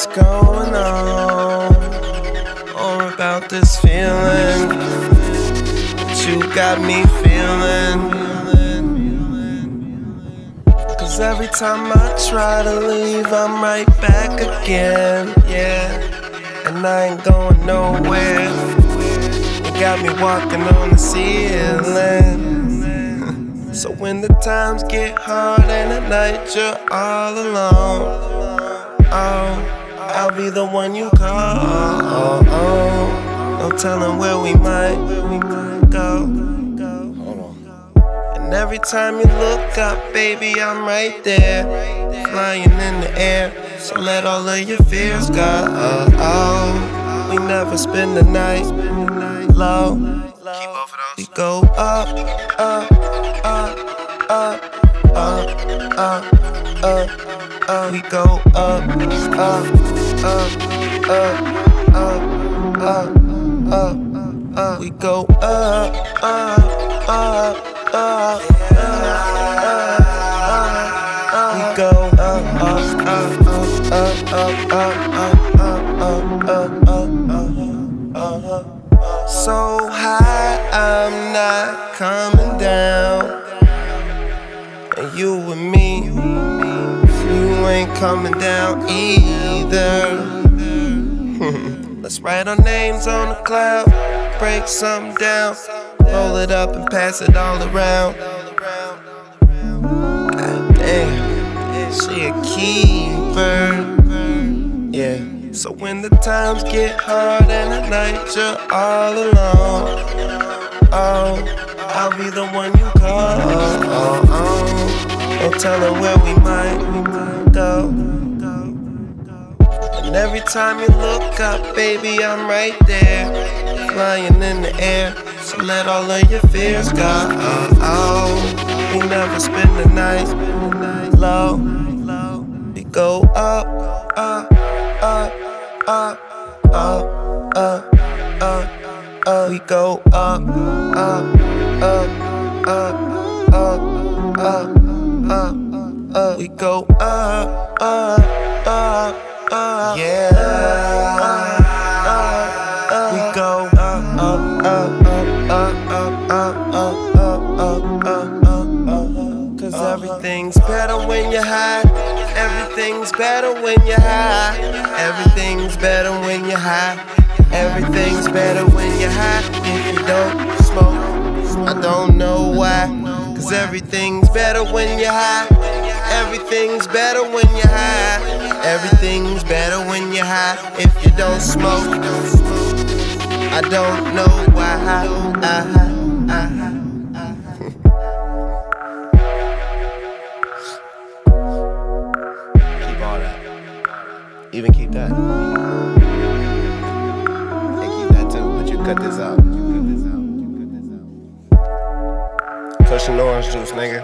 what's going on. All about this feeling that you got me feeling. Cause every time I try to leave, I'm right back again. Yeah, and I ain't going nowhere. You got me walking on the ceiling. So when the times get hard and at night you're all alone, oh, I'll be the one you call. Oh, oh, no telling where we might, we might go. And every time you look up, baby, I'm right there, flying in the air. So let all of your fears go. Oh, oh. we never spend the night low. We go up, up, up, up, up, up, up, up. We go up, up, up, up, up, up, up. We go up, up, up, up. We go up, up, up, up, up, up, up, up, up. So high, I'm not coming down. And you and me, you ain't coming down either. Let's write our names on the cloud, break something down, roll it up and pass it all around. Damn, she a keeper. Yeah. So when the times get hard and at night you're all alone, oh, I'll be the one you call. Oh, oh, oh. Don't tell her where we might, every time you look up, baby, I'm right there, flying in the air. So let all of your fears go. Oh, oh. we never spend the night low. We go up, up, up, up, up, up, up. We go up, up, up, up, up, up, up. We go up, up, up, Yeah. Cause everything's better when you're high. Everything's better when you're high. Everything's better when you're high. Everything's better when you're high. If you don't smoke, I don't know why. Cause everything's better when you're high. Everything's better when you're high. Everything's better when you're high. If you don't smoke, I don't know why. Keep all that. Even keep that. And keep that too. But you cut this out. You cut. You cut this out. Cushion orange juice, nigga.